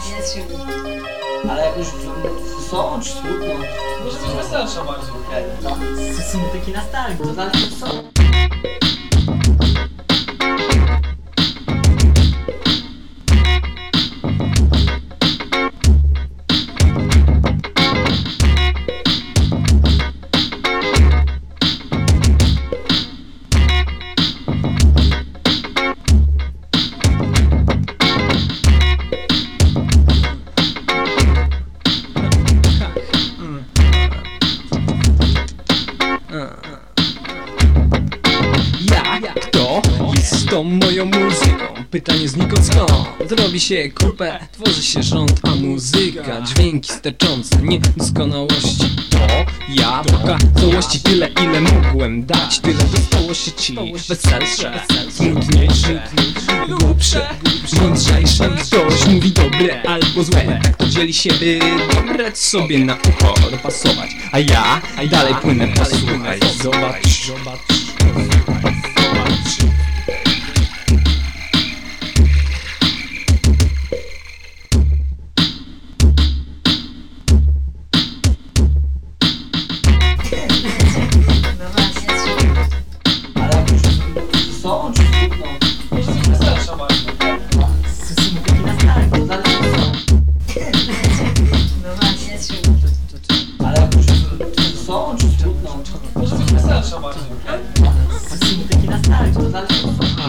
właśnie. Ale jak już są czy smutno? Może coś weselsze bardziej. No, stosunki taki nastalgii. To znaczy są. Ja, kto jest z tą moją muzyką? Pytanie znikąd skąd? Robi się kupę, tworzy się rząd, a muzyka Dźwięki sterczące niedoskonałości ja w całości tyle ile mogłem dać. Tyle dostało się ci weselsze, smutniejsze, głupsze, mądrzejsze. Ktoś mówi dobre albo złe Tak to dzieli się by dobrać sobie na ucho dopasować. A ja dalej płynę, posłuchaj, zobacz,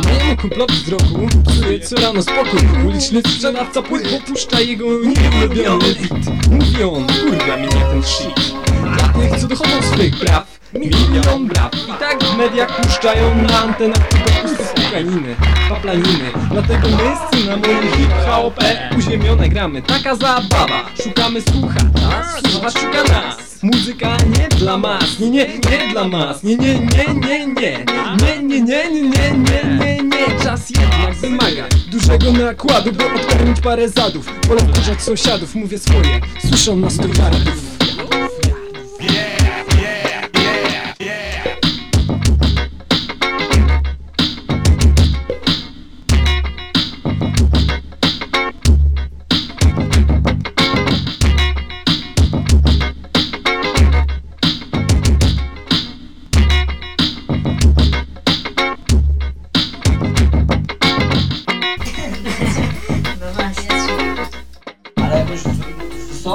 mojemu kumplowi z roku psuje co rano spokój. Uliczny sprzedawca płyt popuszcza jego nieulubiony beat. Mówi on, kurwa mnie ten shit. Dla tych co dochodzą swych praw Milion braw. I tak w mediach puszczają na antenach tylko puste słuchaniny Paplaniny. Dlatego my z cynamonem hip hop Uziemione gramy, taka zabawa Szukamy słuchacza, słuchacz szuka nas Muzyka nie dla mas, nie, nie, nie dla mas. Nie, nie, nie, nie, nie. Nie, nie, nie, nie, nie, nie, nie, nie Czas jednak wymaga dużego nakładu By odkarmić parę zadów. Wolę wkurzać sąsiadów, mówię swoje. Słyszą nas to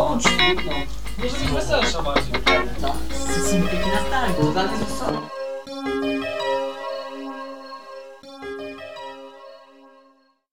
Não, não não. não não. Tá, se sim, na tarde. Vou dar a